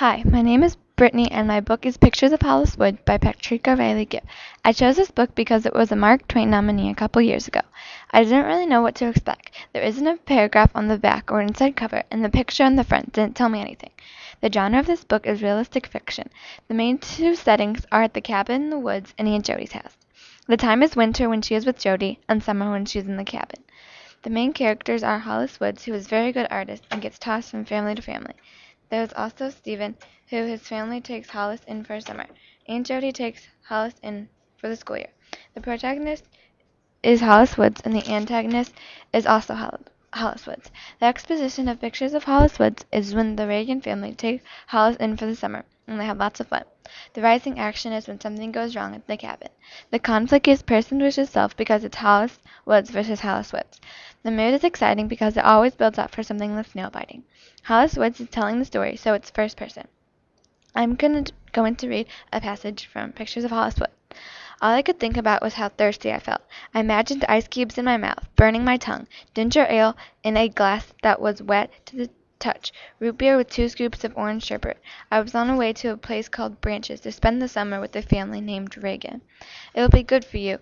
Hi, my name is Brittany, and my book is Pictures of Hollis Wood by Patricia Reilly Giff. I chose this book because it was a Mark Twain nominee a couple years ago. I didn't really know what to expect. There isn't a paragraph on the back or inside cover, and the picture on the front didn't tell me anything. The genre of this book is realistic fiction. The main two settings are at the cabin in the woods and Aunt Jody's house. The time is winter when she is with Jody, and summer when she is in the cabin. The main characters are Hollis Woods, who is a very good artist and gets tossed from family to family. There is also Steven, who his family takes Hollis in for summer. Aunt Jody takes Hollis in for the school year. The protagonist is Hollis Woods, and the antagonist is also Hollis Woods. The exposition of Pictures of Hollis Woods is when the Regan family take Hollis in for the summer, and they have lots of fun. The rising action is when something goes wrong at the cabin. The conflict is person versus self because it's Hollis Woods versus Hollis Woods. The mood is exciting because it always builds up for something that's nail biting. Hollis Woods is telling the story, so it's first person. I'm going to, going to read a passage from Pictures of Hollis Woods. All I could think about was how thirsty I felt. I imagined ice cubes in my mouth, burning my tongue, ginger ale in a glass that was wet to the touch, root beer with two scoops of orange sherbet. I was on the way to a place called Branches to spend the summer with a family named Regan. It will be good for you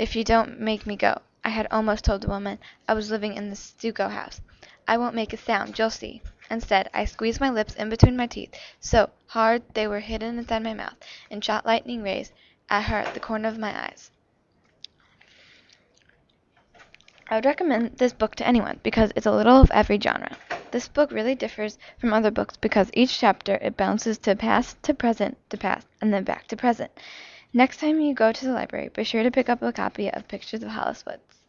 if you don't make me go. I had almost told the woman I was living in the stucco house. I won't make a sound, you'll see. Instead, I squeezed my lips in between my teeth, so hard they were hidden inside my mouth, and shot lightning rays at her at the corner of my eyes. I would recommend this book to anyone because it's a little of every genre. This book really differs from other books because each chapter it bounces to past to present to past and then back to present. Next time you go to the library, be sure to pick up a copy of Pictures of Hollis Woods.